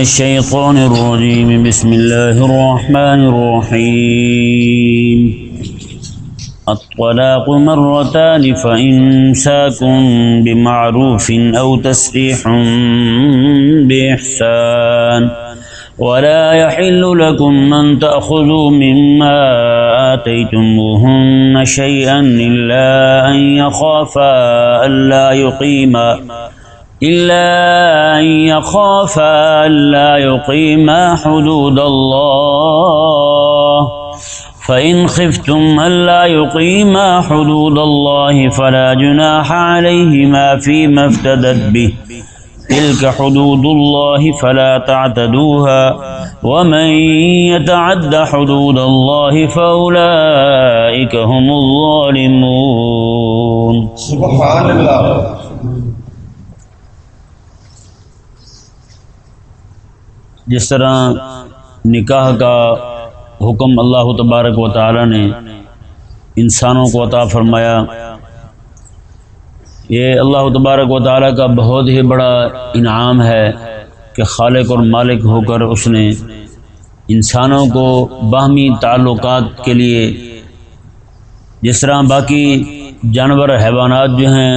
الشيطان الرجيم. بسم الله الرحمن الرحيم. الطلاق مرتان فإمساك بمعروف أو تسريح بإحسان. ولا يحل لكم أن تأخذوا مما آتيتموهن شيئا إلا أن يخافا ألا يقيما. إلا أن يخافا ألا يقيما حدود الله. فإن خفتم ألا يقيما حدود الله فلا جناح عليهما فيما افتدت به. تلك حدود الله فلا تعتدوها. ومن يتعد حدود الله فأولئك هم الظالمون. سبحان اللہ جس طرح نکاح کا حکم اللہ تبارک و تعالی نے انسانوں کو عطا فرمایا، یہ اللہ تبارک و تعالی کا بہت ہی بڑا انعام ہے کہ خالق اور مالک ہو کر اس نے انسانوں کو باہمی تعلقات کے لیے، جس طرح باقی جانور حیوانات جو ہیں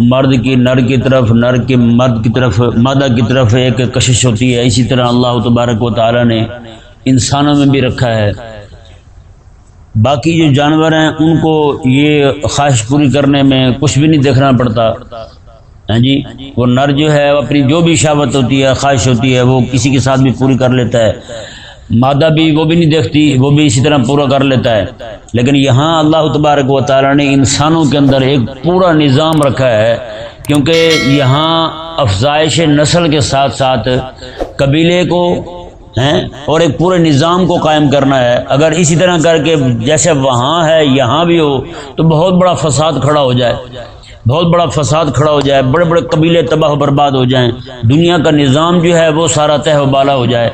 مرد کی نر کی طرف، نر کے مرد کی طرف، مادہ کی طرف ایک کشش ہوتی ہے۔ اسی طرح اللہ تبارک و تعالی نے انسانوں میں بھی رکھا ہے۔ باقی جو جانور ہیں، ان کو یہ خواہش پوری کرنے میں کچھ بھی نہیں دیکھنا پڑتا۔ ہاں جی؟ وہ نر جو ہے اپنی جو بھی شہوت ہوتی ہے، خواہش ہوتی ہے، وہ کسی کے ساتھ بھی پوری کر لیتا ہے۔ مادہ بھی وہ بھی نہیں دیکھتی، وہ بھی اسی طرح پورا کر لیتا ہے۔ لیکن یہاں اللہ تبارک و تعالی نے انسانوں کے اندر ایک پورا نظام رکھا ہے۔ کیونکہ یہاں افزائش نسل کے ساتھ ساتھ قبیلے کو، ہیں، اور ایک پورے نظام کو قائم کرنا ہے۔ اگر اسی طرح کر کے جیسے وہاں ہے، یہاں بھی ہو، تو بہت بڑا فساد کھڑا ہو جائے۔ بہت بڑا فساد کھڑا ہو جائے، بڑے بڑے قبیلے تباہ و برباد ہو جائیں، دنیا کا نظام جو ہے وہ سارا تہ و بالا ہو جائے۔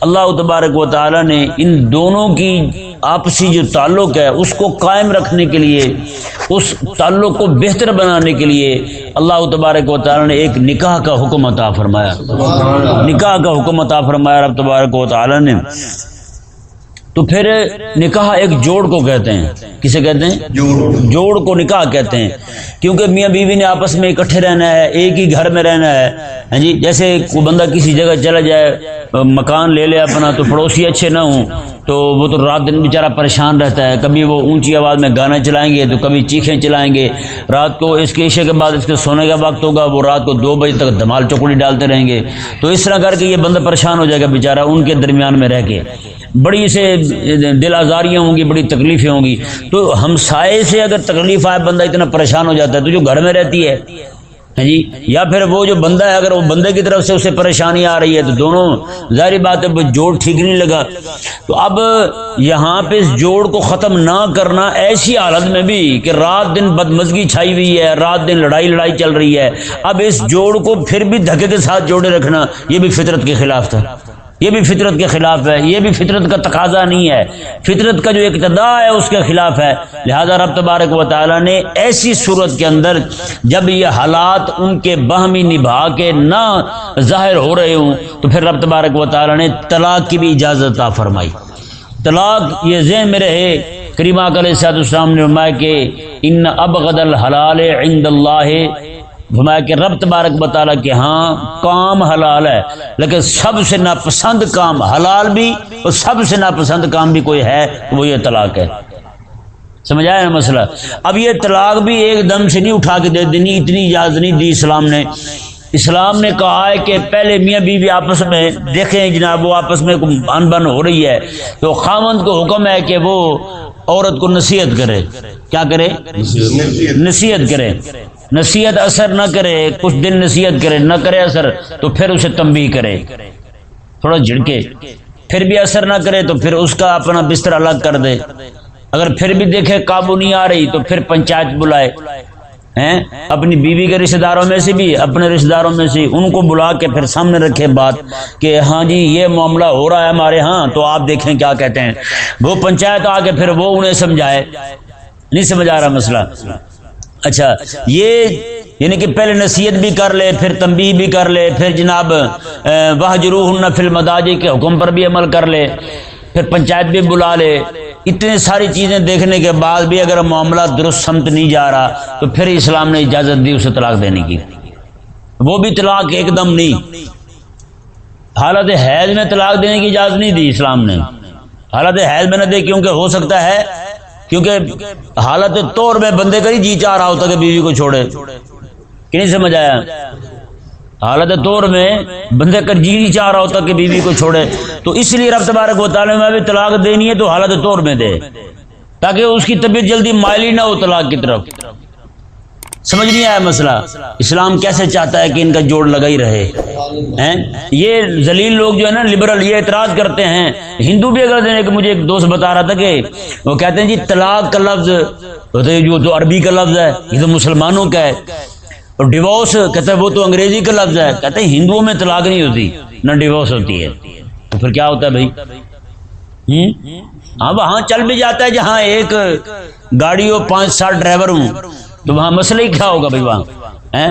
اللہ تبارک و تعالی نے ان دونوں کی آپسی جو تعلق ہے، اس کو قائم رکھنے کے لیے، اس تعلق کو بہتر بنانے کے لیے اللہ تبارک و تعالی نے ایک نکاح کا حکم عطا فرمایا۔ نکاح کا حکم عطا فرمایا رب تبارک و تعالی نے۔ تو پھر نکاح ایک جوڑ کو کہتے ہیں۔ کسے کہتے ہیں؟ جوڑ۔ کو نکاح کہتے ہیں۔ کیونکہ میاں بیوی نے آپس میں اکٹھے رہنا ہے ایک ہی گھر میں رہنا ہے۔ ہاں جی جیسے کوئی بندہ کسی جگہ چلا جائے مکان لے لے اپنا تو پڑوسی اچھے نہ ہوں، تو وہ تو رات دن بیچارہ پریشان رہتا ہے۔ کبھی وہ اونچی آواز میں گانا چلائیں گے، تو کبھی چیخیں چلائیں گے۔ رات کو اس کے عشے کے بعد، اس کے سونے کا وقت ہوگا، وہ رات کو دو بجے تک دھمال چکڑی ڈالتے رہیں گے۔ تو اس طرح کر کے یہ بندہ پریشان ہو جائے گا بیچارہ، ان کے درمیان میں رہ کے۔ بڑی اسے دل آزاریاں ہوں گی، بڑی تکلیفیں ہوں گی۔ تو ہمسائے سے اگر تکلیف آئے، بندہ اتنا پریشان ہو جاتا ہے۔ تو جو گھر میں رہتی ہے ہاں جی؟ یا پھر وہ جو بندہ ہے، اگر وہ بندے کی طرف سے اسے پریشانی آ رہی ہے، تو دونوں ظاہری بات ہے جوڑ ٹھیک نہیں لگا۔ تو اب یہاں پہ اس جوڑ کو ختم نہ کرنا ایسی حالت میں بھی کہ رات دن بدمزگی چھائی ہوئی ہے، رات دن لڑائی لڑائی چل رہی ہے۔ اب اس جوڑ کو پھر بھی دھکے کے ساتھ جوڑے رکھنا، یہ بھی فطرت کے خلاف تھا۔ یہ بھی فطرت کے خلاف ہے، یہ بھی فطرت کا تقاضا نہیں ہے۔ فطرت کا جو اقتدا ہے، اس کے خلاف ہے۔ لہذا رب تبارک و تعالیٰ نے ایسی صورت کے اندر جب یہ حالات ان کے بہمی نبھا کے نہ ظاہر ہو رہے ہوں، تو پھر رب تبارک و تعالیٰ نے طلاق کی بھی اجازت آ فرمائی۔ طلاق یہ ذہن میں رہے کریمہ کل صاحب السلام نے فرمایا کہ ان ابغد الحلال عند اللہ فرمایا کہ رب تبارک بطالہ کہ ہاں کام حلال ہے لیکن سب سے ناپسند کام حلال بھی اور سب سے ناپسند کام بھی کوئی ہے وہ یہ طلاق ہے۔ سمجھایا نا مسئلہ؟ اب یہ طلاق بھی ایک دم سے نہیں اٹھا کے دے دینی اتنی اجازت نہیں دی اسلام نے۔ اسلام نے کہا ہے کہ پہلے میاں بیوی بی آپس میں دیکھیں جناب وہ آپس میں ان بن ہو رہی ہے۔ تو خامند کو حکم ہے کہ وہ عورت کو نصیحت کرے۔ کیا کرے؟ نصیحت کرے۔ نصیحت اثر نہ کرے، کچھ دن نصیحت کرے، نہ کرے اثر، تو پھر اسے تنبیہ کرے۔ تھوڑا جھڑکے۔ پھر بھی اثر نہ کرے تو پھر اس کا اپنا بستر الگ کر دے۔ اگر پھر بھی دیکھے قابو نہیں آ رہی تو پھر پنچایت بلائے۔ ہیں؟ اپنی بیوی کے رشتے داروں میں سے بھی، اپنے رشتے داروں میں سے ان کو بلا کے پھر سامنے رکھے بات کہ ہاں جی یہ معاملہ ہو رہا ہے ہمارے ہاں تو آپ دیکھیں کیا کہتے ہیں۔ وہ پنچایت آ کے پھر وہ انہیں سمجھائے۔ نہیں سمجھا رہا مسئلہ۔ اچھا یہ یعنی کہ پہلے نصیحت بھی کر لے پھر تنبیہ بھی کر لے پھر جناب وہ جروح فلم مداجی کے حکم پر بھی عمل کر لے پھر پنچایت بھی بلا لے۔ اتنے ساری چیزیں دیکھنے کے بعد بھی اگر معاملہ درست سمت نہیں جا رہا تو پھر اسلام نے اجازت دی اسے طلاق دینے کی۔ وہ بھی طلاق ایک دم نہیں۔ حالت حیض میں طلاق دینے کی اجازت نہیں دی اسلام نے۔ حالت حیض میں نہ دے کیونکہ ہو سکتا ہے کیونکہ حالت طور میں بندے کا ہی جی چاہ رہا ہوتا کہ بیوی کو چھوڑے۔ کہ نہیں سمجھ آیا؟ حالت طور میں بندے کا جی نہیں چاہ رہا ہوتا کہ بیوی کو چھوڑے۔ تو اس لیے رب تبارک و تعالیٰ میں بھی طلاق دینی ہے تو حالت طور میں دے۔ تاکہ اس کی طبیعت جلدی مائلی نہ ہو طلاق کی طرف۔ سمجھ نہیں آیا مسئلہ؟ اسلام کیسے چاہتا ہے کہ ان کا جوڑ لگا ہی رہے یہ ذلیل لوگ جو ہے نا لبرل یہ اعتراض کرتے ہیں۔ ہندو بھی اگر دینے کہ مجھے ایک دوست بتا رہا تھا کہ وہ کہتے ہیں جی طلاق کا لفظ جو تو عربی کا لفظ ہے، یہ تو مسلمانوں کا ہے۔ اور ڈیوورس کہتے ہیں وہ تو انگریزی کا لفظ ہے۔ کہتے ہیں ہندوؤں میں طلاق نہیں ہوتی، نہ ڈیوورس ہوتی ہے۔ تو پھر کیا ہوتا ہے بھائی؟ ہاں وہاں چل بھی جاتا ہے جہاں ایک گاڑی ہو، پانچ سات ڈرائیور ہوں۔ تو وہاں مسئلہ ہی کیا ہوگا بھائی وہاں؟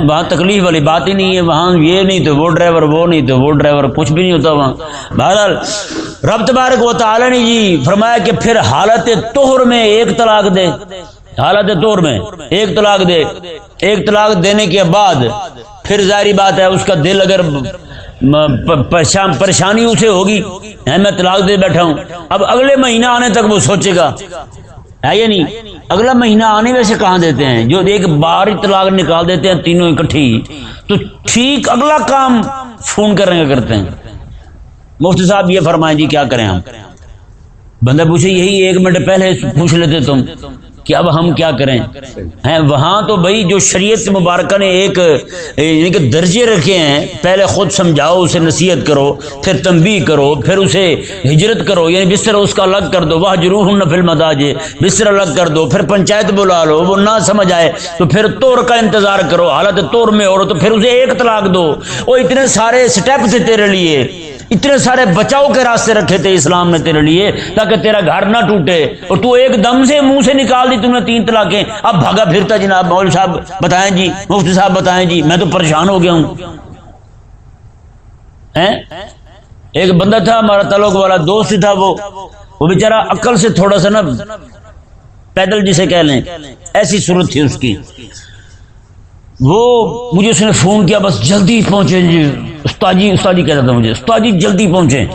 وہاں تکلیف والی بات ہی نہیں ہے، وہاں یہ نہیں تو وہ ڈرائیور، وہ نہیں تو وہ ڈرائیور، کچھ بھی نہیں ہوتا وہاں۔ بہرحال، رب تبارک و تعالی نے جی فرمایا کہ پھر حالت توہر میں ایک طلاق دے۔ حالت طور میں ایک طلاق دے۔ ایک طلاق دینے کے بعد پھر ظاہری بات ہے، اس کا دل اگر پریشانی اسے ہوگی۔ میں طلاق دے بیٹھا ہوں۔ اب اگلے مہینہ آنے تک وہ سوچے گا ہے یا نہیں? اگلا مہینہ آنے میں سے کہاں دیتے ہیں؟ جو ایک بار طلاق نکال دیتے ہیں، تینوں اکٹھی۔ تو ٹھیک اگلا کام فون کرنے کا کرتے ہیں۔ مفتی صاحب یہ فرمائیں جی کیا کریں ہم؟ بندہ پوچھے، یہی ایک منٹ پہلے پوچھ لیتے تم۔ کہ اب ہم کیا کریں؟ ہیں، وہاں تو بھائی جو شریعت مبارکہ نے ایک یعنی کہ درجے رکھے ہیں، پہلے خود سمجھاؤ، اسے نصیحت کرو، پھر تنبیہ کرو، پھر اسے ہجرت کرو یعنی بستر اس کا الگ کر دو وہ جروح نفل مداجے بستر الگ کر دو، پھر پنچایت بلا لو، وہ نہ سمجھ آئے، تو پھر توڑ کا انتظار کرو، حالت توڑ میں اور تو پھر اسے ایک طلاق دو، وہ اتنے سارے اسٹیپ تھے تیرے لیے اتنے سارے بچاؤ کے راستے رکھے تھے اسلام نے تیرے لیے تاکہ تیرا گھر نہ ٹوٹے اور تو ایک دم سے منہ سے نکال دی تم نے تین طلاقیں۔ اب بھاگا پھرتا جناب مول صاحب، بتائیں جی مفتی صاحب بتائیں جی میں تو پریشان ہو گیا ہوں۔ ایک بندہ تھا، ہمارا تعلق والا دوست تھا وہ۔ وہ بیچارہ عقل سے تھوڑا سا نا پیدل جسے کہہ لیں، ایسی صورت تھی اس کی۔ وہ مجھے اس نے فون کیا، بس جلدی پہنچے جی۔ استادی استادی کہتا تھا مجھے استادی جلدی پہنچے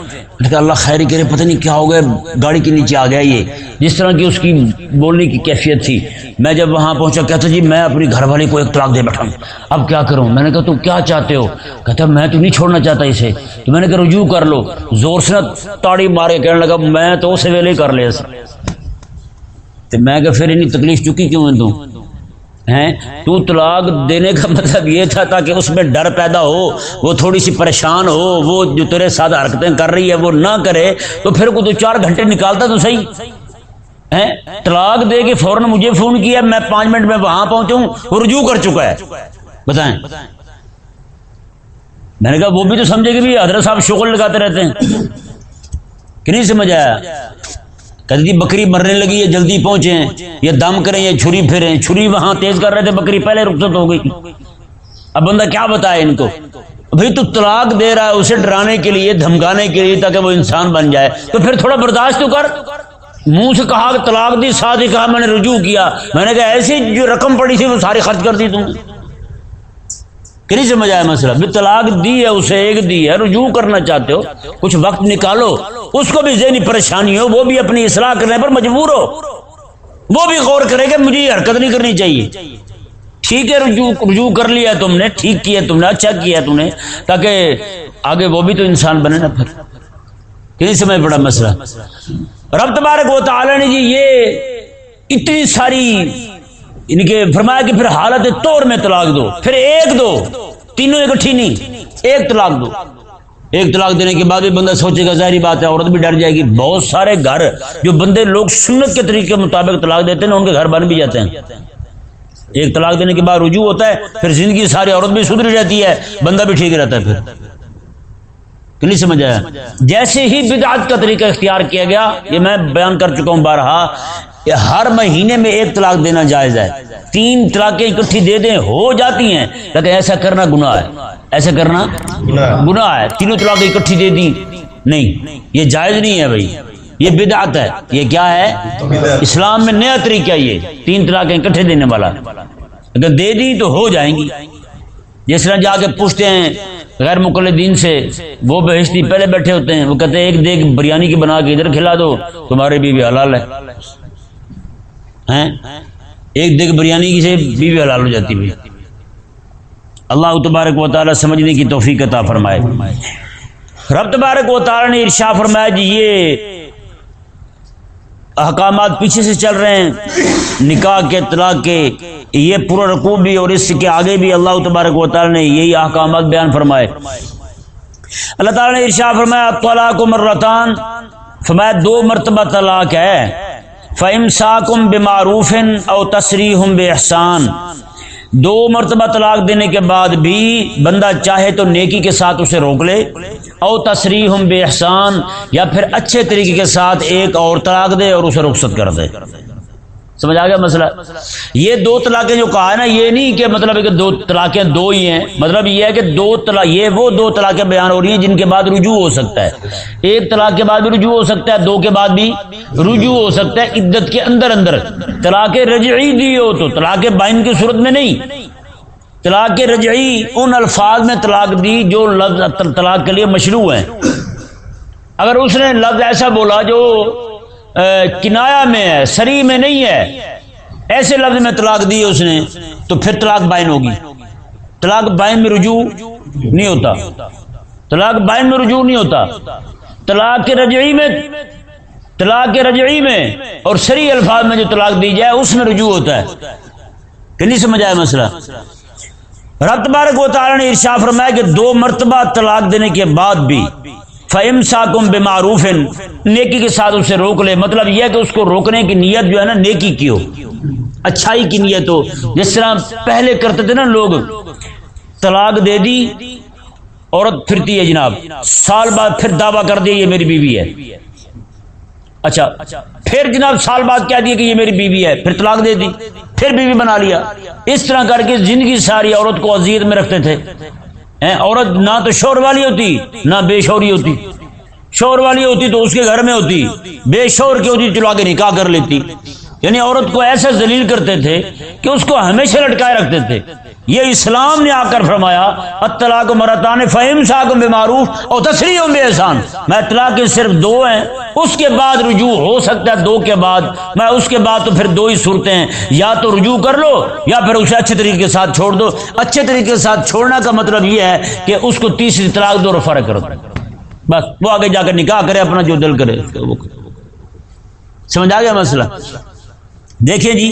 کہ اللہ خیری کرے، پتہ نہیں کیا ہو گیا، گاڑی کے نیچے آ گیا یہ۔ جس طرح کی اس کی بولنے کی کیفیت تھی۔ میں جب وہاں پہنچا، کہتا جی میں اپنی گھر والے کو ایک طلاق دے بیٹھا ہوں۔ اب کیا کروں؟ میں نے کہا تو کیا چاہتے ہو؟ کہتا، میں تو نہیں چھوڑنا چاہتا اسے۔ تو میں نے کہا، رجوع کر لو۔ زور سے نہ تاڑی مارے، کہنے لگا، میں تو اسے ویلے کر لے تو میں کہ پھر اتنی تکلیف چکی کیوں ہے تم؟ ہیں؟ تو طلاق دینے کا مطلب یہ تھا تاکہ اس میں ڈر پیدا ہو، وہ تھوڑی سی پریشان ہو، وہ جو تیرے ساتھ حرکتیں کر رہی ہے وہ نہ کرے، تو پھر کو تو چار گھنٹے نکالتا تو صحیح۔ طلاق دے کے فوراً مجھے فون کیا، میں پانچ منٹ میں وہاں پہنچوں، وہ رجوع کر چکا ہے۔ بتائیں۔ میں نے کہا وہ بھی تو سمجھے کہ بھی حضرت صاحب شغل لگاتے رہتے ہیں۔ کہ نہیں سمجھ آیا؟ کہتے بکری مرنے لگی ہے جلدی پہنچے یہ دم کریں یہ چھری پھریں چھری وہاں تیز کر رہے تھے، بکری پہلے رخصت ہو گئی۔ اب بندہ کیا بتائے ان کو؟ بھائی تو طلاق دے رہا ہے اسے ڈرانے کے لیے، دھمکانے کے لیے تاکہ وہ انسان بن جائے۔ تو پھر تھوڑا برداشت تو کر۔ منہ سے کہا کہ طلاق دی، ساتھ ہی کہا میں نے رجوع کیا۔ میں نے کہا ایسی جو رقم پڑی تھی وہ ساری خرچ کر دی تم کہ نہیں سمجھ آیا مسئلہ؟ بھی طلاق دی ہے، اسے ایک دی ہے، رجوع کرنا چاہتے ہو۔ کچھ وقت نکالو۔ اس کو بھی ذہنی پریشانی ہو، وہ بھی اپنی اصلاح کرنے پر مجبور ہو۔ وہ بھی غور کرے کہ مجھے حرکت نہیں کرنی چاہیے۔ ٹھیک ہے، رجوع رجوع کر لیا تم نے، ٹھیک کیا، تم نے اچھا کیا تم نے، تاکہ آگے وہ بھی تو انسان بنے نا پھر۔ کہیں سمجھ بڑا مسئلہ۔ رب تبارک و تعالی نے جی یہ اتنی ساری ان کے فرمایا کہ پھر حالت طور میں طلاق دو، پھر ایک دو، تینوں اکٹھی نہیں، ایک طلاق دو۔ ایک طلاق دینے کے بعد بھی بندہ سوچے گا ظاہری بات ہے، عورت بھی ڈر جائے گی۔ بہت سارے گھر جو بندے لوگ سنت کے طریقے کے مطابق طلاق دیتے ہیں، ان کے گھر بن بھی جاتے ہیں۔ ایک طلاق دینے کے بعد رجوع ہوتا ہے، پھر زندگی ساری عورت بھی سدھر جاتی ہے، بندہ بھی ٹھیک رہتا ہے پھر۔ نہیں سمجھ آیا جیسے ہی بدعت کا طریقہ اختیار کیا گیا، یہ میں بیان کر چکا ہوں بارہا۔ یہ ہر مہینے میں ایک طلاق دینا جائز ہے۔ تین طلاقیں اکٹھی دے دیں ہو جاتی ہیں لیکن ایسا کرنا گناہ ہے۔ ایسا کرنا گناہ ہے۔ تینوں طلاقیں اکٹھی دے دی نہیں یہ جائز نہیں ہے بھائی۔ یہ بدعت ہے۔ یہ کیا ہے؟ اسلام میں نیا طریقہ یہ۔ تین طلاقیں اکٹھے دینے والا۔ اگر دے دی تو ہو جائیں گی۔ جس طرح جا کے پوچھتے ہیں غیر مقلدین سے وہ بہشتی پہلے بیٹھے ہوتے ہیں۔ وہ کہتے ہیں ایک دیگ بریانی کی بنا کے ادھر کھلا دو تمہارے بیوی حلال ہے۔ ہیں؟ ایک دیگ بریانی کی سے بیوی حلال ہو جاتی بھی اللہ تبارک و تعالی سمجھنے کی توفیق عطا فرمائے۔ رب تبارک و تعالی نے ارشا فرمایا جی یہ احکامات پیچھے سے چل رہے ہیں۔ نکاح کے، طلاق کے، یہ پورا رقوب بھی اور اس کے آگے بھی اللہ تبارک و تعالی نے یہی احکامات بیان فرمائے۔ اللہ تعالی نے ارشا فرمایا، طلاق و مرتان۔ فرمایا، دو مرتبہ طلاق ہے۔ فہم ساکم بمعروف او تصریح بے احسان دو مرتبہ طلاق دینے کے بعد بھی بندہ چاہے تو نیکی کے ساتھ اسے روک لے۔ او تصریح بے احسان یا پھر اچھے طریقے کے ساتھ ایک اور طلاق دے اور اسے رخصت کر دے۔ سمجھ آ گیا مسئلہ؟ یہ دو طلاقیں جو کہا ہے نا، یہ نہیں کہ مطلب کہ دو طلاقیں دو ہی ہیں۔ مطلب یہ ہے کہ دو طلاق، یہ وہ دو طلاقیں بیان ہو رہی ہیں جن کے بعد رجوع ہو سکتا ہے۔ ایک طلاق کے بعد بھی رجوع ہو سکتا ہے، دو کے بعد بھی رجوع ہو سکتا ہے عدت کے اندر اندر۔ طلاق رجعی دی ہو تو طلاق بائن کی صورت میں نہیں۔ طلاق رجعی ان الفاظ میں طلاق دی جو لفظ طلاق کے لیے مشروع ہیں۔ اگر اس نے لفظ ایسا بولا جو کنایا میں ہے، سری میں نہیں ہے، ایسے لفظ میں طلاق دی اس نے، تو پھر طلاق بائن ہوگی۔ طلاق بائن میں رجوع نہیں ہوتا۔ طلاق بائن میں رجوع نہیں ہوتا۔ طلاق کے رجعی میں طلاق کے رجعی میں اور سری الفاظ میں جو طلاق دی جائے، اس میں رجوع ہوتا ہے۔ کہ نہیں سمجھ آیا مسئلہ؟ رب تبارک و تعالی نے ارشا فرمایا کہ دو مرتبہ طلاق دینے کے بعد بھی فہم ساکم بے معروف نیکی کے ساتھ اسے روک لے۔ مطلب یہ کہ اس کو روکنے کی نیت جو ہے نا، نیکی کی ہو۔ اچھائی کی نیت ہو۔ جس طرح پہلے کرتے تھے نا لوگ، طلاق دے دی، عورت پھرتی ہے جناب۔ سال بعد پھر دعویٰ کر دیا یہ میری بیوی ہے۔ اچھا پھر جناب سال بعد کیا دیا کہ یہ میری بیوی ہے، پھر طلاق دے دی، پھر بیوی بنا لیا۔ اس طرح کر کے زندگی ساری عورت کو اذیت میں رکھتے تھے۔ عورت نہ تو شور والی ہوتی، نہ بے شوری ہوتی۔ شور والی ہوتی تو اس کے گھر میں ہوتی، بے شور کی ہوتی چلو آگے نکاح کر لیتی۔ یعنی عورت کو ایسا ذلیل کرتے تھے کہ اس کو ہمیشہ لٹکائے رکھتے تھے۔ یہ اسلام نے آ کر فرمایا، اطلاق مرتان فہم ساکم بے معروف اور تصریح بے احسان میں اطلاق کے صرف دو ہیں، اس کے بعد رجوع ہو سکتا ہے، دو کے بعد۔ میں اس کے بعد تو پھر دو ہی صورتیں ہیں۔ یا تو رجوع کر لو، یا پھر اسے اچھے طریقے کے ساتھ چھوڑ دو۔ اچھے طریقے کے ساتھ چھوڑنا کا مطلب یہ ہے کہ اس کو تیسری طلاق دو رفا کر دو بس، وہ آگے جا کر نکاح کرے، اپنا جو دل کرے۔ سمجھ آ گیا مسئلہ؟ دیکھیں جی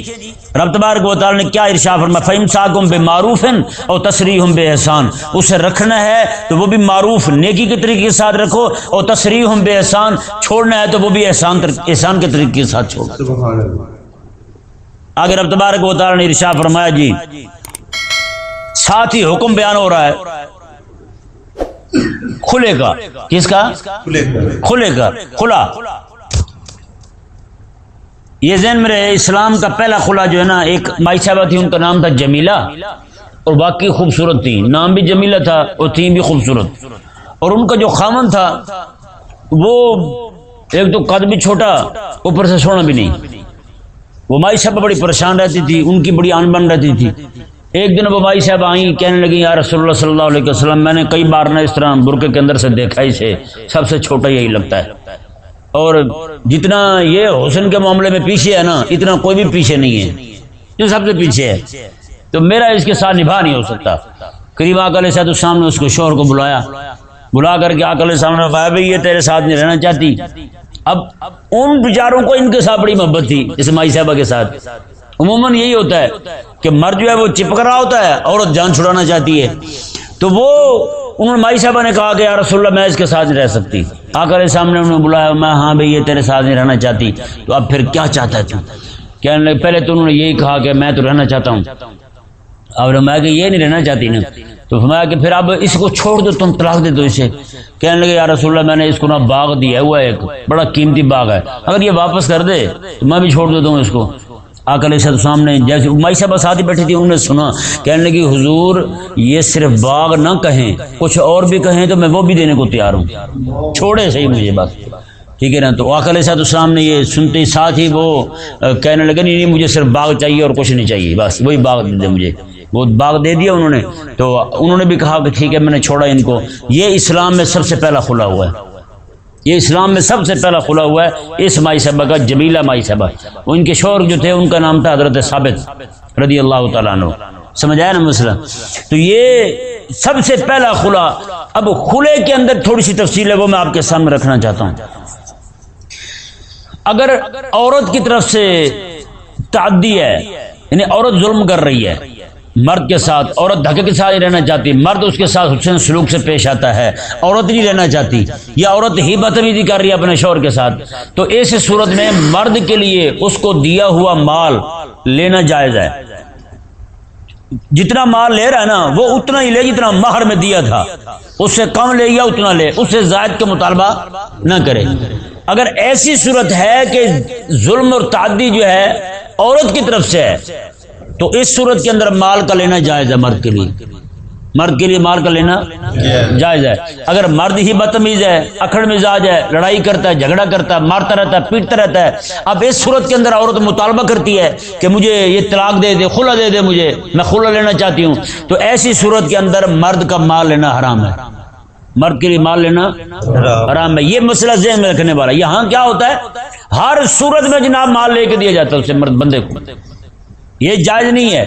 رب تبارک و تعالی نے کیا ارشا فرما فہم ساکم بے معروف اور تصریح بے احسان اسے رکھنا ہے تو وہ بھی معروف نیکی کے طریقے کے ساتھ رکھو اور تصریح بے احسان چھوڑنا ہے تو وہ بھی احسان احسان کے طریقے کے ساتھ چھوڑو۔ آگے رب تبارک و تعالی نے ارشا فرمایا جی ساتھ ہی حکم بیان ہو رہا ہے۔ کھلے کا کس کا؟ کھلے کا کھلا۔ یہ ذہن میں رہے، اسلام کا پہلا کھلا جو ہے نا، ایک مائی صاحبہ تھی ان کا نام تھا جمیلہ۔ اور باقی خوبصورت تھی نام بھی جمیلہ تھا اور تھی بھی خوبصورت۔ اور ان کا جو خامن تھا، وہ ایک تو قد بھی چھوٹا، اوپر سے سونا بھی نہیں۔ وہ مائی صاحبہ بڑی پریشان رہتی تھی، ان کی بڑی آن بن رہتی تھی۔ ایک دن وہ مائی صاحب آئیں، کہنے لگی یا رسول اللہ صلی اللہ علیہ وسلم، میں نے کئی بار نہ اس طرح برقے کے اندر سے دیکھا ہی سے سب سے چھوٹا یہی لگتا ہے۔ اور جتنا یہ حسن کے معاملے میں پیچھے ہے نا، اتنا کوئی بھی پیچھے نہیں ہے۔ جو سب سے پیچھے ہے۔ تو میرا اس کے ساتھ نبھا نہیں ہو سکتا۔ قریب آکل صاحب السلام نے اس کو شوہر کو بلایا۔ بلا کر کے آکل صاحب نے کہا بھائی، یہ تیرے ساتھ نہیں رہنا چاہتی۔ اب ان بیچاروں کو ان کے ساتھ بڑی محبت تھی جیسے مائی صاحبہ کے ساتھ۔ عموماً یہی ہوتا ہے کہ مرد جو ہے وہ چپک رہا ہوتا ہے، عورت جان چھڑانا چاہتی ہے۔ تو وہ انہوں نے مائی صاحبہ نے کہا کہ یا رسول اللہ، میں اس کے ساتھ نہیں رہ سکتی۔ آ کر سامنے انہوں نے بلایا، میں ہاں بھائی، یہ تیرے ساتھ نہیں رہنا چاہتی۔ تو اب پھر کیا چاہتا ہے تو؟ کہنے لگے، پہلے تو انہوں نے یہی کہا کہ میں تو رہنا چاہتا ہوں۔ اب میں کہ یہ نہیں رہنا چاہتی نا۔ تو فرمایا کہ پھر اب اس کو چھوڑ دو، تم طلاق دے دو اسے۔ کہنے لگے، یا رسول اللہ، میں نے اس کو نا باغ دیا، ہوا ایک بڑا قیمتی باغ ہے۔ اگر یہ واپس کر دے، تو میں بھی چھوڑ دیتا ہوں اس کو۔ آکل صاحب سامنے جیسے مائی صاحب ساتھ ہی بیٹھی تھی، انہوں نے سنا، کہنے لگی، حضور، یہ صرف باغ نہ کہیں، کچھ اور بھی کہیں تو میں وہ بھی دینے کو تیار ہوں. چھوڑے صحیح مجھے بس ٹھیک ہے نا؟ تو آکل صاحب السلام نے یہ سنتے ہی ساتھ ہی وہ کہنے لگے، نہیں نہیں، مجھے صرف باغ چاہیے اور کچھ نہیں چاہیے، بس وہی باغ دے دے مجھے۔ وہ باغ دے دیا انہوں نے۔ تو انہوں نے بھی کہا کہ ٹھیک ہے، میں نے چھوڑا ان کو۔ یہ اسلام میں سب سے پہلا کھلا ہوا ہے۔ یہ اسلام میں سب سے پہلا کھلا ہوا ہے، اس مائی صاحبہ کا جمیلہ مائی صاحبہ۔ ان کے شور جو تھے، ان کا نام تھا حضرت ثابت رضی اللہ تعالیٰ عنہ۔ سمجھ آیا نا مسئلہ؟ تو یہ سب سے پہلا کھلا اب کھلے کے اندر تھوڑی سی تفصیل ہے، وہ میں آپ کے سامنے رکھنا چاہتا ہوں۔ اگر عورت کی طرف سے تعدی ہے یعنی عورت ظلم کر رہی ہے مرد کے ساتھ، عورت دھکے کے ساتھ رہنا چاہتی۔ مرد اس کے ساتھ حسن سلوک سے پیش آتا ہے۔ عورت نہیں رہنا چاہتی۔ یا عورت ہی بدتمیزی کر رہی ہے اپنے شوہر کے ساتھ۔ تو ایسی صورت میں مرد کے لیے اس کو دیا ہوا مال لینا جائز ہے۔ جتنا مال لے رہا ہے نا، وہ اتنا ہی لے جتنا مہر میں دیا تھا۔ اس سے کم لے یا اتنا لے، اس سے زائد کا مطالبہ نہ کرے۔ اگر ایسی صورت ہے کہ ظلم اور تعدی جو ہے عورت کی طرف سے ہے تو اس صورت کے اندر مال کا لینا جائز ہے مرد کے لیے۔ مرد کے لیے مال کا لینا جائز۔ ہے۔ اگر مرد ہی بدتمیز ہے اکڑ مزاج ہے لڑائی کرتا ہے جھگڑا کرتا ہے مارتا رہتا ہے پیٹتا رہتا ہے اب اس صورت کے اندر عورت مطالبہ کرتی ہے کہ مجھے یہ طلاق دے دے خلا دے دے مجھے میں خلا لینا چاہتی ہوں۔ تو ایسی صورت کے اندر مرد کا مال لینا حرام ہے۔ مرد کے لیے مال لینا حرام ہے۔ یہ مسئلہ ذہن میں رکھنے والا یہاں کیا ہوتا ہے؟ ہر صورت میں جناب مال لے کے دیا جاتا ہے اسے مرد بندے کو۔ یہ جائز نہیں ہے۔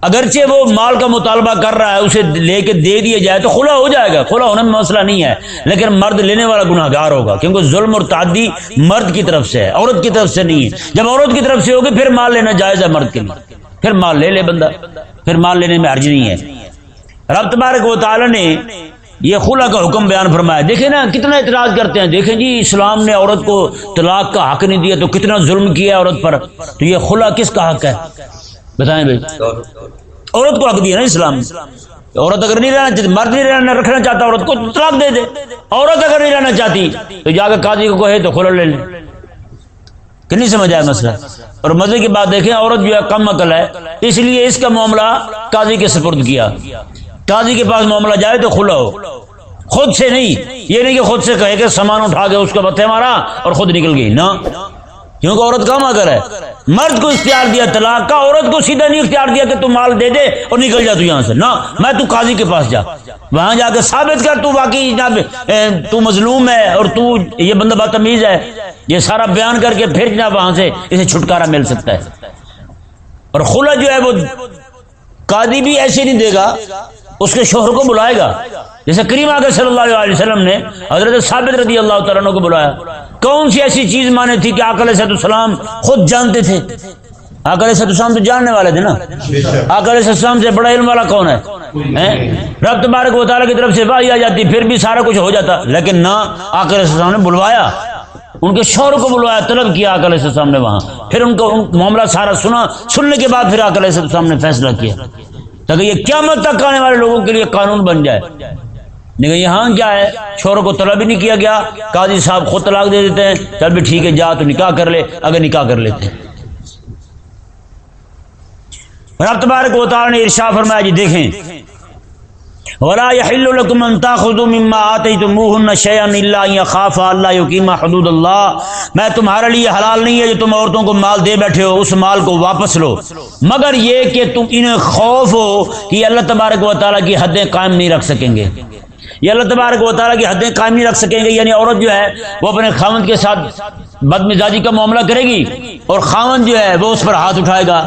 اگرچہ وہ مال کا مطالبہ کر رہا ہے، اسے لے کے دے دیا جائے تو کھلا ہو جائے گا۔ کھلا ہونے میں مسئلہ نہیں ہے، لیکن مرد لینے والا گناہ گار ہوگا، کیونکہ ظلم اور تعدی مرد کی طرف سے ہے، عورت کی طرف سے نہیں ہے۔ جب عورت کی طرف سے ہوگی، پھر مال لینا جائز ہے مرد کے لیے۔ پھر مال لے لے بندہ، پھر مال لینے میں حرج نہیں ہے۔ رب تبارک و تعالی نے یہ خلا کا حکم بیان فرمایا۔ دیکھیں نا، کتنا اعتراض کرتے ہیں۔ دیکھیں جی اسلام نے عورت کو طلاق کا حق نہیں دیا تو کتنا ظلم کیا ہے عورت پر۔ تو یہ خلا کس کا حق ہے؟ بتائیں بھائی۔ عورت کو حق دیا نا اسلام۔ نے عورت اگر نہیں رہنا چاہتی، مرد نہیں رہنا رکھنا چاہتا، عورت کو طلاق دے دے۔ عورت اگر نہیں رہنا چاہتی، تو جا کے قاضی کو کہے تو کھلا لے لے۔ کہ نہیں سمجھ آیا مسئلہ؟ اور مزے کی بات دیکھیں، عورت جو ہے کم عقل ہے، اس لیے اس کا معاملہ قاضی کے سپرد کیا۔ قاضی کے پاس معاملہ جائے تو کھلا ہو خود سے نہیں، یہ نہیں کہ خود سے کہے کہ سامان اٹھا کے اس کا بتے مارا اور خود نکل گئی۔ نہ۔ کیونکہ عورت کم اگر ہے۔ مرد کو اختیار دیا طلاق کا، عورت کو سیدھا نہیں اختیار دیا کہ تو مال دے دے اور نکل جا تو یہاں سے۔ نہ، میں تو قاضی کے پاس جا۔ وہاں جا کے ثابت کر، تو واقعی جناب تو مظلوم ہے اور تو یہ بندہ بدتمیز ہے۔ یہ سارا بیان کر کے پھر جناب وہاں سے اسے چھٹکارا مل سکتا ہے۔ اور خلا جو ہے وہ قاضی بھی ایسے نہیں دے گا۔ اس کے شوہر کو بلائے گا۔ جیسے کریم آگے صلی اللہ علیہ وسلم نے حضرت ثابت رضی اللہ تعالیٰ کو بلایا۔ کون سی ایسی چیز مانے تھی کہ آکل صحت السلام خود جانتے تھے؟ آکل صحت السلام تو جاننے والے تھے نا؟ آکل صحت السلام سے بڑا علم والا کون ہے؟ رب تبارک و تعالیٰ کی طرف سے باہی آ جاتی، پھر بھی سارا کچھ ہو جاتا۔ لیکن نہ آکل السلام نے بلوایا۔ ان کے شوہر کو بلوایا، طلب کیا آکل صحت السلام نے وہاں۔ پھر ان کو معاملہ سارا سنا۔ سننے کے بعد پھر آکل صحت السلام نے فیصلہ کیا۔ تاکہ یہ قیامت تک آنے والے لوگوں کے لیے قانون بن جائے۔ لیکن یہاں کیا ہے؟ شوہر کو طلب ہی نہیں کیا گیا۔ قاضی صاحب خود طلاق دے دیتے ہیں۔ چل بھی ٹھیک ہے، جا تو نکاح کر لے۔ اگر نکاح کر لیتے ہیں۔ رب تبارک و تعالی نے ارشا فرمایا جی دیکھیں۔ ولا يحل لكم ان تاخذوا مما اتيتموهن شيئا الا ان يخاف الله يقيم حدود الله. میں تمہارے لیے حلال نہیں ہے جو تم عورتوں کو مال دے بیٹھے ہو، اس مال کو واپس لو۔ مگر یہ کہ تم انہیں خوف ہو کہ اللہ تبارک و تعالی کی حدیں قائم نہیں رکھ سکیں گے۔ یہ اللہ تبارک و تعالیٰ کی حدیں قائم نہیں رکھ سکیں گے یعنی عورت جو ہے وہ اپنے خامند کے ساتھ بد مزاجی کا معاملہ کرے گی اور خامند جو ہے وہ اس پر ہاتھ اٹھائے گا،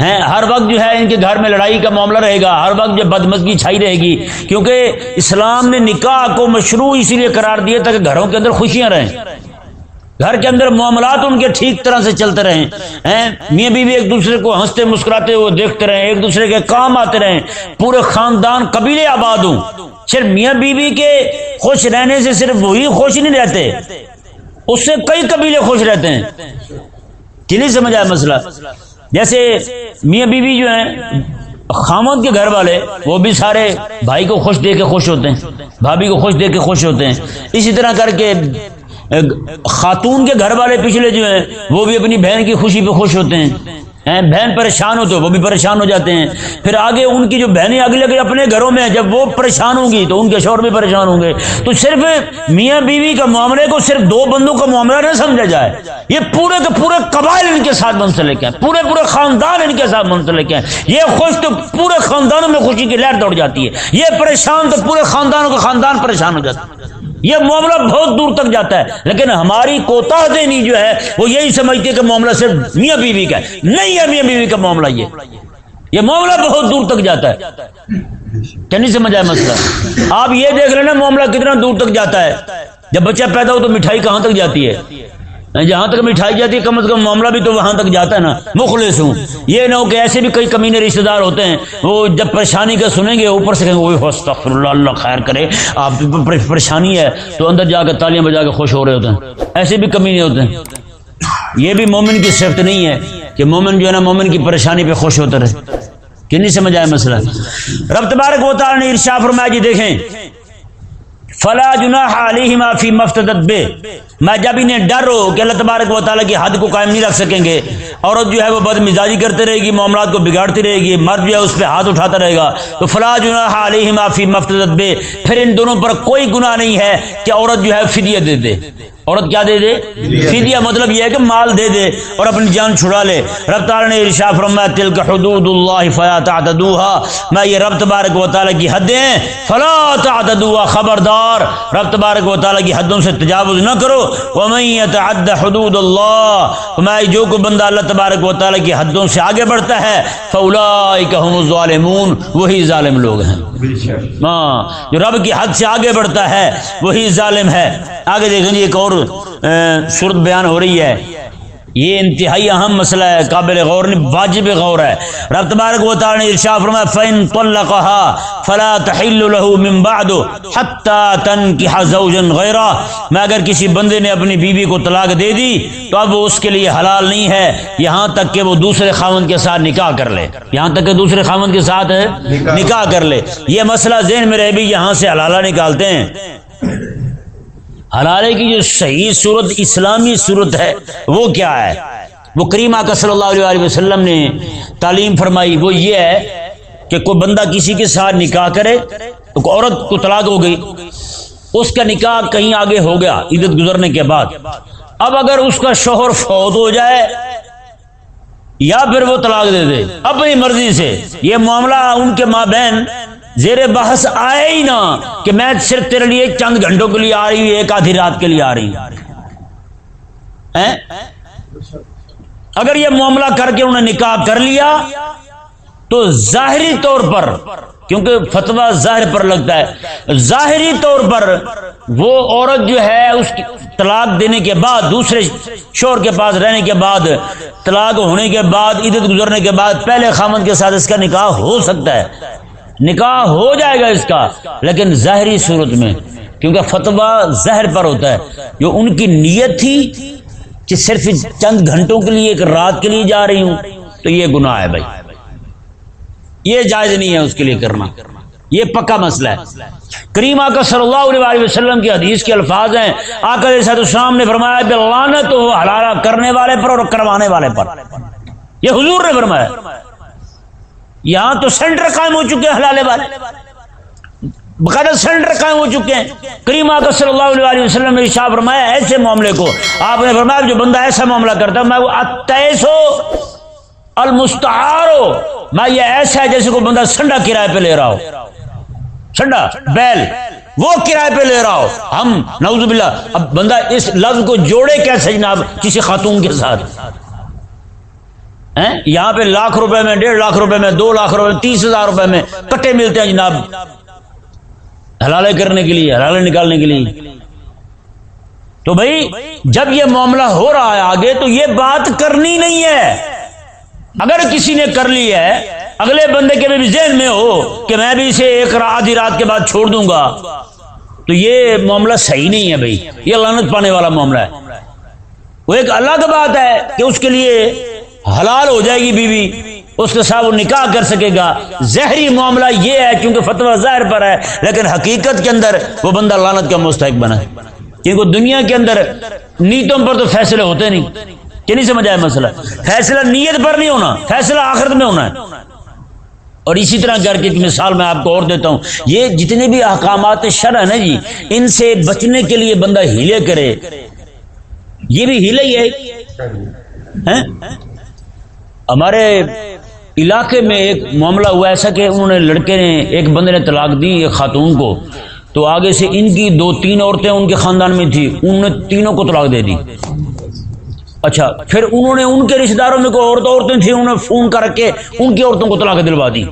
ہیں؟ ہر وقت جو ہے ان کے گھر میں لڑائی کا معاملہ رہے گا، ہر وقت جو بدمزگی چھائی رہے گی، کیونکہ اسلام نے نکاح کو مشروع اسی لیے قرار دیا تاکہ گھروں کے اندر خوشیاں رہیں۔ گھر کے اندر معاملات ان کے ٹھیک طرح سے چلتے رہیں۔ میاں بیوی ایک دوسرے کو ہنستے مسکراتے ہوئے دیکھتے رہیں، ایک دوسرے کے کام آتے رہیں۔ پورے خاندان قبیلے آباد ہوں۔ صرف میاں بیوی کے خوش رہنے سے صرف وہی خوش نہیں رہتے، اس سے کئی قبیلے خوش رہتے ہیں۔ کہ نہیں مسئلہ۔ جیسے میاں بیوی جو ہیں، خامد کے گھر والے، وہ بھی سارے بھائی کو خوش دے کے خوش ہوتے ہیں، بھابھی کو خوش دے کے خوش ہوتے ہیں۔ اسی طرح کر کے، خاتون کے گھر والے پچھلے جو ہیں، وہ بھی اپنی بہن کی خوشی پہ خوش ہوتے ہیں۔ بہن پریشان ہو تو وہ بھی پریشان ہو جاتے ہیں۔ پھر آگے ان کی جو بہنیں اگلے اگلے اپنے گھروں میں جب وہ پریشان ہوں گی تو ان کے شور بھی پریشان ہوں گے۔ تو صرف میاں بیوی کا معاملے کو صرف دو بندوں کا معاملہ نہ سمجھا جائے۔ یہ پورے کے پورے قبائل ان کے ساتھ منسلک ہیں۔ پورے پورے خاندان ان کے ساتھ منسلک ہیں۔ یہ خوش تو پورے خاندانوں میں خوشی کی لہر دوڑ جاتی ہے۔ یہ پریشان تو پورے خاندانوں کا خاندان پریشان ہو جاتا ہے۔ یہ معاملہ بہت دور تک جاتا ہے، لیکن ہماری کوتا دینی جو ہے، وہ یہی سمجھتی ہے کہ معاملہ صرف میاں بیوی کا ہے۔ نہیں ہے میاں بیوی کا معاملہ یہ۔ یہ معاملہ بہت دور تک جاتا ہے۔ کیا نہیں سمجھ آیا مسئلہ؟ آپ یہ دیکھ لینا معاملہ کتنا دور تک جاتا ہے۔ جب بچہ پیدا ہو تو مٹھائی کہاں تک جاتی ہے؟ جہاں تک مٹھائی جاتی ہے، کم از کم معاملہ بھی تو وہاں تک جاتا ہے نا۔ مخلص ہوں۔ یہ نہ ہو کہ ایسے بھی کئی کمینے رشتے دار ہوتے ہیں، وہ جب پریشانی کا سنیں گے، اوپر سے کہیں گے اللہ اللہ خیر کرے۔ آپ پریشانی ہے تو اندر جا کے تالیاں بجا کے خوش ہو رہے ہوتے ہیں۔ ایسے بھی کمینے ہوتے ہیں۔ یہ بھی مومن کی صفت نہیں ہے کہ مومن جو ہے نا، مومن کی پریشانی پہ خوش ہوتے رہے۔ کہ نہیں سمجھ آئے مسئلہ؟ رب تبارک و تعالی نے ارشا فرمایا جی دیکھیں۔ فلا جناح علیہما فی مفتدت بے میں جب انہیں ڈر ہو کہ اللہ تبارک و تعالیٰ کی حد کو قائم نہیں رکھ سکیں گے، عورت جو ہے وہ بد مزاجی کرتے رہے گی، معاملات کو بگاڑتی رہے گی، مرد جو ہے اس پہ ہاتھ اٹھاتا رہے گا، تو فلا جناح علیہما فی مفتدت بے پھر ان دونوں پر کوئی گناہ نہیں ہے کہ عورت جو ہے فدیہ دے دے۔ عورت کیا دے دے؟ فدیہ مطلب یہ ہے کہ مال دے دے اور اپنی جان چھڑا لے۔ رب تعالی نے ارشاد فرمایا تلک حدود اللہ فلا تعتدوها۔ میں یہ رب تبارک و تعالی کی حدیں فلا تعتدوها خبردار۔ رب تبارک و تعالی کی حدوں سے تجاوز نہ کرو۔ ومن يتعد حدود اللہ میں جو کو بندہ اللہ تبارک و تعالی کی حدوں سے آگے بڑھتا ہے فاولئک هم الظالمون وہی ظالم لوگ ہیں۔ ہاں جو رب کی حد سے آگے بڑھتا ہے وہی ظالم ہے۔ آگے دیکھیں ایک اور صورت بیان ہو رہی ہے۔ یہ انتہائی اہم مسئلہ ہے قابل غور نہیں واجب غور ہے۔ رب تبارک و تعالی نے ارشاد فرمایا فین طلقها فلا تحل له من بعد حتى تنكح زوجا غيره۔ میں اگر کسی بندے نے اپنی بیوی کو طلاق دے دی تو اب وہ اس کے لیے حلال نہیں ہے۔ یہاں تک کہ وہ دوسرے خاوند کے ساتھ نکاح کر لے۔ یہاں تک کہ دوسرے خاوند کے ساتھ نکاح۔ کر لے۔ یہ مسئلہ ذہن میں رہے بھی یہاں سے حلالہ نکالتے ہیں۔ حلالے کی جو صحیح صورت، اسلامی صورت ہے، وہ کیا ہے؟ وہ کریمہ کا صلی اللہ علیہ وسلم نے تعلیم فرمائی، وہ یہ ہے کہ کوئی بندہ کسی کے ساتھ نکاح کرے، تو عورت کو طلاق ہو گئی، اس کا نکاح کہیں آگے ہو گیا عزت گزرنے کے بعد۔ اب اگر اس کا شوہر فوت ہو جائے، یا پھر وہ طلاق دے دے، اپنی مرضی سے، یہ معاملہ ان کے ماں بہن زیر بحث آئے ہی نا کہ میں صرف تیرے لیے چند گھنٹوں کے لیے آ رہی ہوں، ایک آدھی رات کے لیے آ رہی اگر یہ معاملہ کر کے انہوں نے نکاح کر لیا تو ظاہری طور پر، کیونکہ فتوا ظاہر پر لگتا ہے، ظاہری طور پر وہ عورت جو ہے، اس کی طلاق دینے کے بعد، دوسرے شور کے پاس رہنے کے بعد، طلاق ہونے کے بعد، عدت گزرنے کے بعد، پہلے خامن کے ساتھ اس کا نکاح ہو سکتا ہے۔ نکاح ہو جائے گا اس کا، لیکن ظاہری صورت میں، کیونکہ فتوا زہر پر ہوتا ہے۔ جو ان کی نیت تھی کہ صرف چند گھنٹوں کے لیے، ایک رات کے لیے جا رہی ہوں، تو یہ گناہ ہے بھائی۔ یہ جائز نہیں ہے اس کے لیے کرنا۔ یہ پکا مسئلہ ہے۔ کریم آقا صلی اللہ علیہ وسلم کی حدیث کے الفاظ ہیں۔ آقا صاحب السلام نے فرمایا کہ لعنت ہو حلالہ کرنے والے پر اور کروانے والے پر۔ یہ حضور نے فرمایا۔ یہاں تو سینٹر قائم ہو چکے ہیں حلالے والے۔ باقاعدہ سینٹر قائم ہو چکے ہیں۔ کریم آقا صلی اللہ علیہ وسلم نے شاہ فرمایا، ایسے معاملے کو۔ آپ نے فرمایا، جو بندہ ایسا معاملہ کرتا میں وہ اتیس ہو المستعار ہو۔ میں یہ ایسا ہے جیسے کوئی بندہ سنڈا کرائے پہ لے رہا ہو۔ سنڈا، بیل، وہ کرائے پہ لے رہا ہو۔ ہم، نعوذ باللہ، اب بندہ اس لفظ کو جوڑے کیسے جناب؟ کسی خاتون کے ساتھ۔ یہاں پہ لاکھ روپے میں، ڈیڑھ لاکھ روپے میں، دو لاکھ روپے میں، تیس ہزار روپے میں کٹے ملتے ہیں جناب۔ حلالے کرنے کے لیے، حلالے نکالنے کے لیے۔ تو بھائی، جب یہ معاملہ ہو رہا ہے آگے تو یہ بات کرنی نہیں ہے۔ اگر کسی نے کر لی ہے، اگلے بندے کے بھی ذہن میں ہو کہ میں بھی اسے ایک آدھی رات کے بعد چھوڑ دوں گا، تو یہ معاملہ صحیح نہیں ہے بھائی۔ یہ لانت پانے والا معاملہ ہے۔ وہ ایک الگ بات ہے کہ اس کے لیے حلال ہو جائے گی بیوی، اس کے ساتھ وہ نکاح کر سکے گا۔ زہری معاملہ یہ ہے، کیونکہ فتویٰ ظاہر پر ہے، لیکن حقیقت کے اندر وہ بندہ لانت کا مستحق بنا ہے۔ کیونکہ دنیا کے اندر نیتوں پر تو فیصلے ہوتے نہیں۔ کہ نہیں سمجھ آیا مسئلہ؟ فیصلہ نیت پر نہیں ہونا، فیصلہ آخرت میں ہونا ہے۔ اور اسی طرح کر کے ایک مثال میں آپ کو اور دیتا ہوں۔ یہ جتنے بھی احکامات شرع ہیں نا جی ان سے بچنے کے لیے بندہ ہیلے کرے۔ یہ بھی ہیلے ہی ہے۔ ہاں؟ ہمارے علاقے میں ایک معاملہ ہوا ایسا کہ انہوں نے لڑکے نے ایک بندے نے طلاق دی ایک خاتون کو۔ تو آگے سے ان کی دو تین عورتیں ان کے خاندان میں تھی انہوں نے تینوں کو طلاق دے دی۔ اچھا پھر انہوں نے ان کے رشتے داروں میں کوئی عورت عورتیں تھیں، انہوں نے فون کر کے ان کی عورتوں کو طلاق دلوا دی۔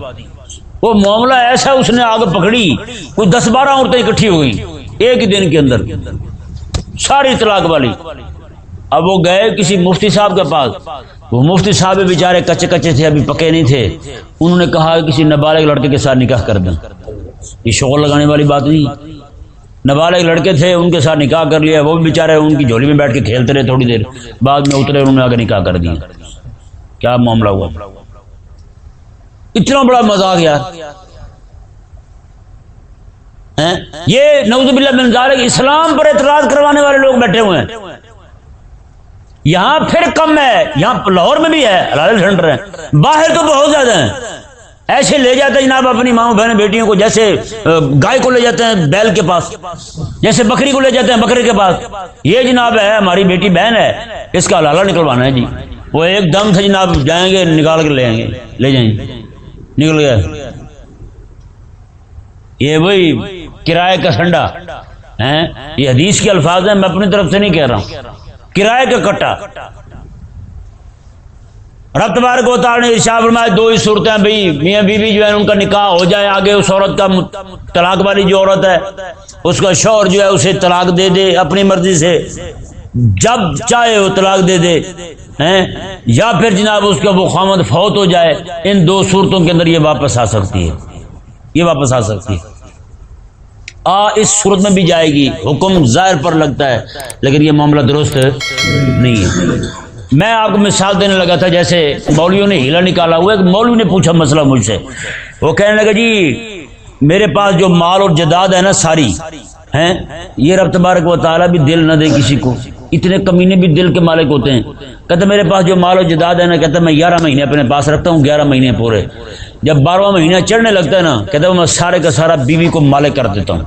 وہ معاملہ ایسا اس نے آگے پکڑی، کوئی دس بارہ عورتیں اکٹھی ہو گئیں ایک ہی دن کے اندر۔ ساری طلاق والی۔ اب وہ گئے کسی مفتی صاحب کے پاس۔ وہ مفتی صاحب بیچارے کچے کچے تھے، ابھی پکے نہیں تھے۔ انہوں نے کہا کہ کسی نابالغ لڑکے کے ساتھ نکاح کر دیں۔ یہ شغل لگانے والی بات نہیں۔ نابالغ لڑکے تھے، ان کے ساتھ نکاح کر لیا، وہ بھی بیچارے، ان کی جھولی میں بیٹھ کے کھیلتے رہے تھوڑی دیر۔ بعد میں اترے، انہوں نے آگے نکاح کر دیا۔ کیا معاملہ ہوا؟ اتنا بڑا مزاق یار یہ نوز باللہ بن اسلام پر اعتراض کروانے والے لوگ بیٹھے ہوئے ہیں۔ یہاں پھر کم ہے، یہاں لاہور میں بھی ہے حلال سینٹر ہے۔ باہر تو بہت زیادہ ہیں۔ ایسے لے جاتے ہیں جناب اپنی ماؤں بہن بیٹیوں کو، جیسے گائے کو لے جاتے ہیں بیل کے پاس۔ جیسے بکری کو لے جاتے ہیں بکرے کے پاس۔ یہ جناب ہے، ہماری بیٹی بہن ہے۔ اس کا لالہ نکلوانا ہے جی۔ وہ ایک دم سے جناب جائیں گے، نکال کے لے آئیں گے۔ لے جائیں۔ گے نکل گیا۔ یہ وہی کرائے کا سنڈا۔ ہے یہ حدیث کے الفاظ ہیں، میں اپنی طرف سے نہیں کہہ رہا ہوں۔ کرائے کا کٹا۔ رب تبارک و تعالی نے ارشاد فرمایا، دو ہی صورتیں بھئی میاں بیوی بی جو ہے ان کا نکاح ہو جائے، آگے اس عورت کا طلاق والی جو عورت ہے، اس کا شوہر جو ہے، اسے طلاق دے دے، اپنی مرضی سے۔ جب چاہے وہ طلاق دے دے، ہیں؟ یا پھر جناب اس کا وہ خامد فوت ہو جائے، ان دو صورتوں کے اندر یہ واپس آ سکتی ہے۔ یہ واپس آ سکتی ہے۔ آ، اس صورت میں بھی جائے گی۔ حکم ظاہر پر لگتا ہے، لیکن یہ معاملہ درست نہیں ہے۔ میں آپ کو مثال دینے لگا تھا، جیسے مولویوں نے ہیلا نکالا ہوا ہے مولوی نے پوچھا مسئلہ مجھ سے۔ وہ کہنے لگا جی میرے پاس جو مال اور جداد ہے نا، ساری، ہیں؟ یہ رب تبارک و تعالیٰ بھی دل نہ دے کسی کو۔ اتنے کمینے بھی دل کے مالک ہوتے ہیں۔ کہتے میرے پاس جو مال و جداد ہے نا، کہتا میں گیارہ مہینے اپنے پاس رکھتا ہوں، گیارہ مہینے پورے۔ جب بارہواں مہینہ چڑھنے لگتا ہے نا، کہتا میں سارے کا سارا بیوی کو مالک کر دیتا ہوں۔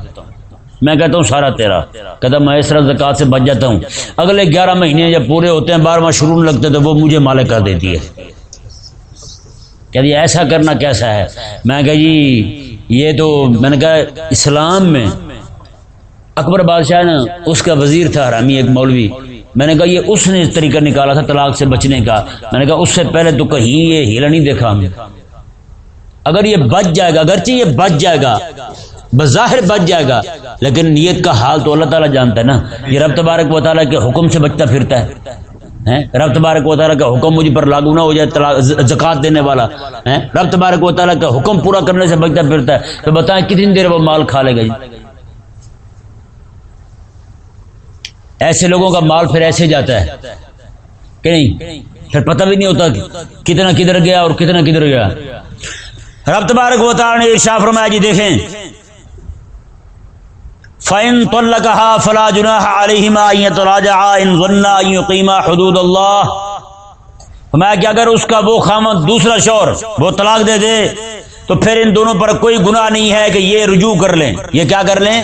میں کہتا ہوں سارا تیرا۔ کہتا میں اس طرح زکات سے بچ جاتا ہوں۔ اگلے گیارہ مہینے جب پورے ہوتے ہیں بارہواں شروع لگتے تو وہ مجھے مالک کر دیتی ہے۔ کہ ایسا کرنا کیسا ہے؟ میں کہا جی یہ تو میں نے کہا اسلام میں اکبر بادشاہ نا، اس کا وزیر تھا حرامی، ایک مولوی۔ میں نے کہا یہ اس نے طریقہ نکالا تھا طلاق سے بچنے کا۔ میں نے کہا اس سے پہلے تو کہیں یہ ہیلا نہیں دیکھا ہم۔ اگر یہ بچ جائے گا، اگرچہ یہ بچ جائے گا، بظاہر بچ جائے گا، لیکن نیت کا حال تو اللہ تعالیٰ جانتا ہے نا۔ یہ رب تبارک و تعالیٰ کے حکم سے بچتا پھرتا ہے۔ رب تبارک و تعالیٰ کا حکم مجھ پر لاگو نہ ہو جائے زکات دینے والا۔ رب تبارک و تعالیٰ کا حکم پورا کرنے سے بچتا پھرتا ہے۔ تو بتائیں کتنی دیر وہ مال کھا لے گا جی؟ ایسے لوگوں کا مال پھر ایسے جاتا ہے۔ کہ نہیں؟ پھر پتہ بھی نہیں ہوتا کتنا کدھر گیا اور کتنا کدھر گیا۔ رب تبارک و تعالی نے ارشا فرمایا جی دیکھیں۔ فَإِن طَلَّقَهَا فَلَا جُنَاحَ عَلَيْهِمَا أَن يَتَرَاجَعَا إِن ظَنَّا أَن يُقِيمَا حُدُودَ اللَّهِ فرمایا کہ اگر اس کا وہ خامد دوسرا شور، وہ طلاق دے دے۔ تو پھر ان دونوں پر کوئی گناہ نہیں ہے کہ یہ رجوع کر لیں۔ یہ کیا کر لیں؟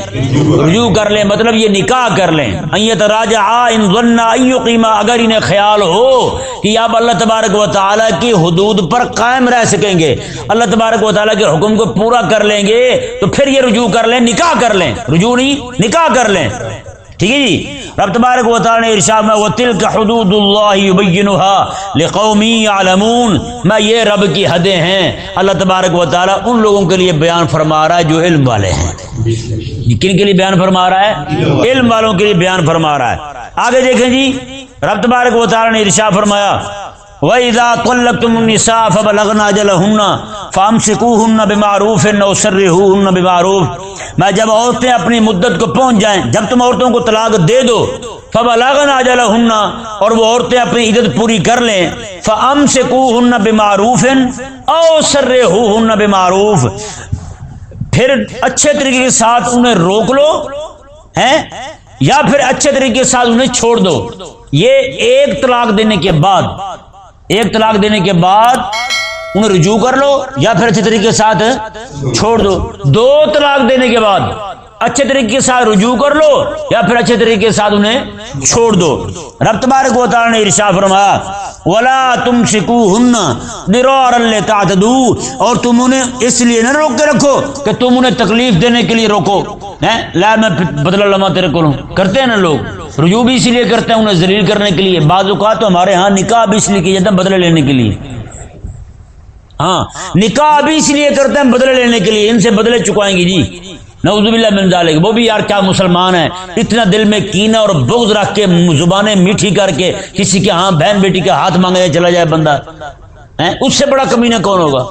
رجوع کر لیں مطلب یہ نکاح کر لیں۔ ایت راجع ان ظننا ایقیما اگر انہیں خیال ہو کہ اب اللہ تبارک و تعالیٰ کی حدود پر قائم رہ سکیں گے، اللہ تبارک و تعالیٰ کے حکم کو پورا کر لیں گے، تو پھر یہ رجوع کر لیں، نکاح کر لیں۔ رجوع نہیں، نکاح کر لیں۔ ٹھیک ہے جی؟ رب تبارک و تعالی نے ارشاد میں وتلک حدود اللہ یبینها لقوم یعلمون میں یہ رب کی حدیں ہیں، اللہ تبارک و تعالی ان لوگوں کے لیے بیان فرما رہا ہے جو علم والے ہیں۔ کن کے لیے بیان فرما رہا ہے؟ علم والوں کے لیے بیان فرما رہا ہے۔ آگے دیکھیں جی رب تبارک و تعالی نے ارشاد فرمایا وَإِذَا طَلَّقْتُمُ النِّسَاءَ فَبَلَغْنَ أَجَلَهُنَّ فَأَمْسِكُوهُنَّ بِمَعْرُوفٍ أَوْ سَرِّحُوهُنَّ بِمَعْرُوفٍ میں جب عورتیں اپنی مدت کو پہنچ جائیں، جب تم عورتوں کو طلاق دے دو، فَبَلَغْنَ أَجَلَهُنَّ اور وہ عورتیں اپنی عدت پوری کر لیں، فَأَمْسِكُوهُنَّ بِمَعْرُوفٍ أَوْ سَرِّحُوهُنَّ بِمَعْرُوفٍ۔ پھر اچھے طریقے کے ساتھ انہیں روک لو، ہیں؟ یا پھر اچھے طریقے کے ساتھ انہیں چھوڑ دو۔ یہ ایک طلاق دینے کے بعد ایک طلاق دینے کے بعد انہیں رجوع کر لو یا پھر اچھے طریقے کے ساتھ چھوڑ دو۔ دو طلاق دینے کے بعد اچھے طریقے کے ساتھ رجوع کر لو یا پھر اچھے طریقے کے ساتھ انہیں چھوڑ دو۔ رب تبارک و تعالی نے ارشاد فرمایا، ولا تم شکو ہن اور تم انہیں اس لیے نہ روک کے رکھو کہ تم انہیں تکلیف دینے کے لیے روکو۔ لا، میں بدلہ لما تیرے کو کرتے ہیں نا لوگ۔ رجوع بھی اس لیے کرتے ہیں انہیں ذلیل کرنے کے لیے۔ بعض اوقات ہمارے ہاں نکاح بھی اس لیے کیا جاتا ہے بدلے لینے کے لیے۔ ہاں نکاح بھی اس لیے کرتے ہیں بدلے لینے کے لیے۔ ان سے بدلے چکوائیں گے جی۔ نعوذ باللہ من ذالک، وہ بھی یار کیا مسلمان ہے اتنا دل میں کینہ اور بغض رکھ کے زبانیں میٹھی کر کے کسی کے ہاں بہن بیٹی کے ہاتھ مانگے چلا جائے بندہ۔ اس سے بڑا کمینہ کون ہوگا؟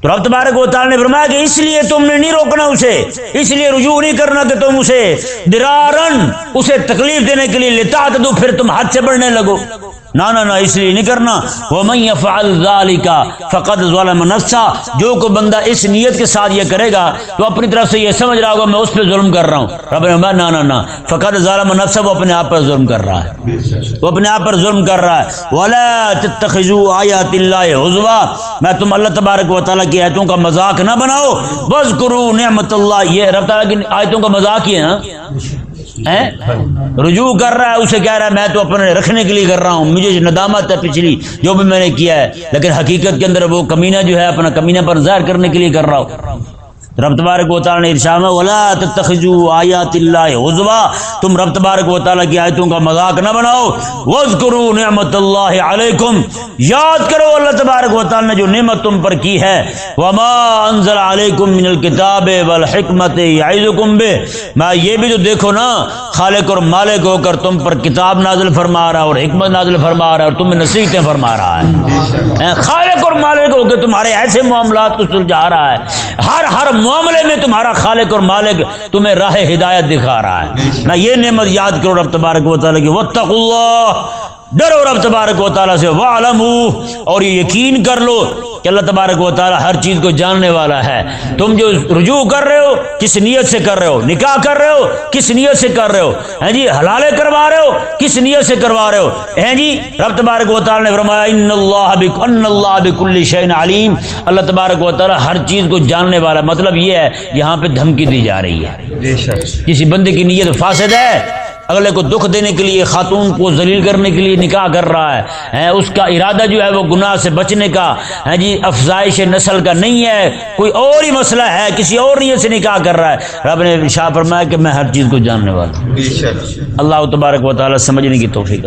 تو رب تبارک و تعالی نے فرمایا کہ اس لیے تم نے نہیں روکنا اسے، اس لیے رجوع نہیں کرنا کہ تم اسے درارن، اسے تکلیف دینے کے لیے لتا دو پھر تم ہاتھ سے بڑھنے لگو۔ نہ نہ نہ، اس لیے نہیں کرنا۔ ومن يفعل ذلك فقد ظلم نفسه۔ جو کو بندہ اس نیت کے ساتھ یہ کرے گا، تو اپنی طرف سے یہ سمجھ رہا ہوگا، میں اس پہ ظلم کر رہا ہوں۔ رب نے نہ نہ نہ، فقد ظلم نفسه، وہ اپنے آپ پر ظلم کر رہا ہے۔ وہ اپنے آپ پر ظلم کر رہا ہے۔ ولا تتخذوا آیات اللہ حزوا میں تم اللہ تبارک و تعالی کی آیتوں کا مذاق نہ بناؤ۔ واذکروا نعمت اللہ یہ رب تعالی کی آیتوں کا مذاق ہی ہے نا رجوع کر رہا ہے، اسے کہہ رہا ہے، میں تو اپنے رکھنے کے لیے کر رہا ہوں، مجھے ندامت ہے پچھلی، جو بھی میں نے کیا ہے، لیکن حقیقت کے اندر وہ کمینہ جو ہے، اپنا کمینہ پر ظاہر کرنے کے لیے کر رہا ہوں۔ رب تبارک و تعالی نے ارشاد ولا تتخذوا آیات اللہ حزوا تم رب تبارک و تعالی کی آیتوں کا مذاق نہ بناؤ۔ واذکروا نعمت اللہ علیکم یاد کرو اللہ تبارک و تعالی نے جو نعمت تم پر کی ہے۔ وما انزل علیکم من الکتاب والحکمت یعظکم به۔ میں یہ بھی تو دیکھو نا خالق اور مالک ہو کر تم پر کتاب نازل فرما رہا اور حکمت نازل فرما رہا اور تمہیں نصیحتیں فرما رہا ہے۔ اور مالک ہو کہ تمہارے ایسے معاملات کو سلجھا رہا ہے۔ ہر ہر معاملے میں تمہارا خالق اور مالک تمہیں راہ ہدایت دکھا رہا ہے۔ نہ یہ نعمت یاد کرو، رب تبارک و تعالیٰ کی، وَاتَّقُوا اللہ۔ ڈرو رب تبارک و تعالیٰ سے وَعْلَمُوا اور یہ یقین کر لو کہ اللہ تبارک و تعالیٰ ہر چیز کو جاننے والا ہے۔ تم جو رجوع کر رہے ہو کس نیت سے کر رہے ہو؟ نکاح کر رہے ہو کس نیت سے کر رہے ہو؟ ہیں جی حلالے کروا رہے ہو کس نیت سے کروا رہے ہو؟ ہیں جی رب تبارک و تعالیٰ نے فرمایا ان اللہ بک ان اللہ بکل شین علیم اللہ تبارک و تعالیٰ ہر چیز کو جاننے والا مطلب یہ ہے یہاں پہ دھمکی دی جا رہی ہے۔ کسی بندے کی نیت فاسد ہے اگلے کو دکھ دینے کے لیے خاتون کو ذلیل کرنے کے لیے نکاح کر رہا ہے۔ اس کا ارادہ جو ہے وہ گناہ سے بچنے کا۔ ہے جی افزائش نسل کا نہیں ہے۔ کوئی اور ہی مسئلہ ہے کسی اور نیت سے نکاح کر رہا ہے۔ رب نے شاہ فرمایا کہ میں ہر چیز کو جاننے والا ہوں۔ اللہ تبارک و تعالیٰ سمجھنے کی توفیق